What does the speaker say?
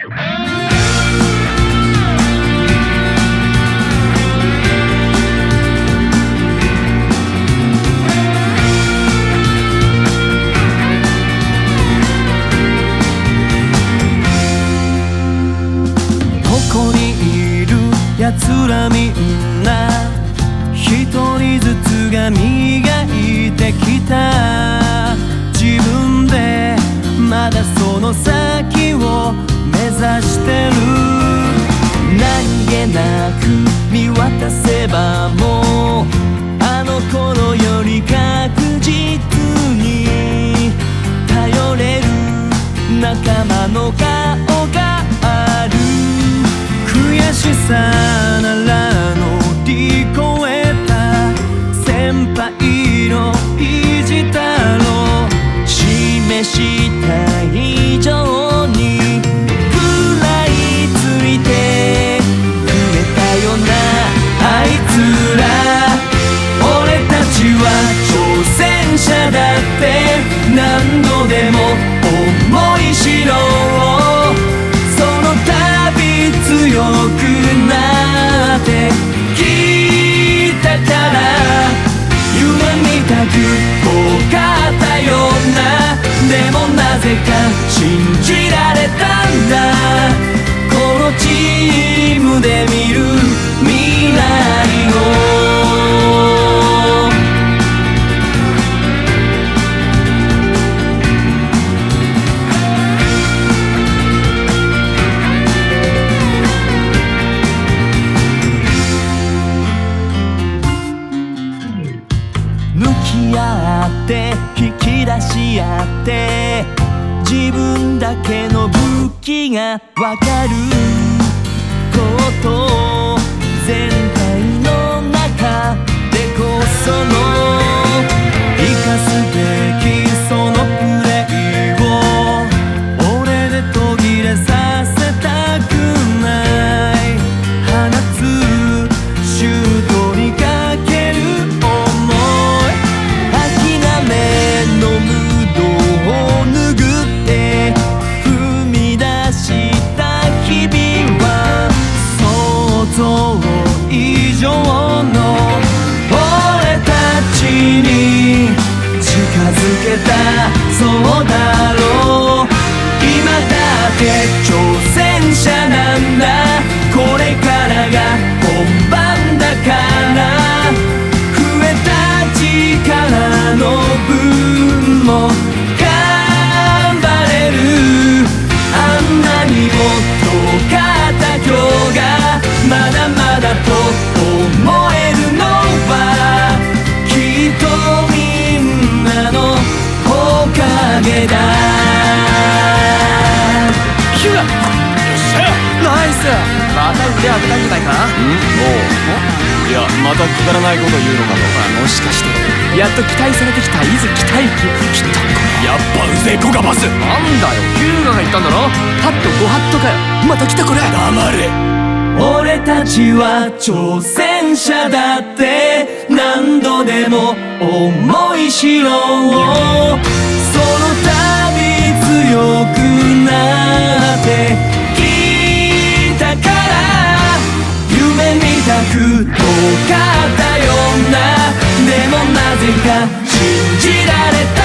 ここにいる奴らみんな一人ずつが磨いてきた。仲間の顔がある悔しさなら乗り越えた先輩の意地だろう示した以上に食らいついてくれたよなあいつら俺たちは挑戦者だって何度でもなってきたからき合って引き出し合って自分だけの武器がわかる。こと全体の中でこそのだって挑戦者なんだ。これからが本番だから。増えた力の分も頑張れる。あんなにも遠かった今日がまだまだと思えるのはきっとみんなのおかげだ。また腕上げたんじゃないかん？おう。いやまたくだらないこと言うのかと。もしかして。やっと期待されてきた伊豆。期待機来たかやっぱうぜえ子がバスなんだよ。ヒューガが言ったんだろ。ハット5ハットかよ。また来たこれ。黙れ。俺たちは挑戦者だって。何度でも思い知ろう。その度強くなってが信じられた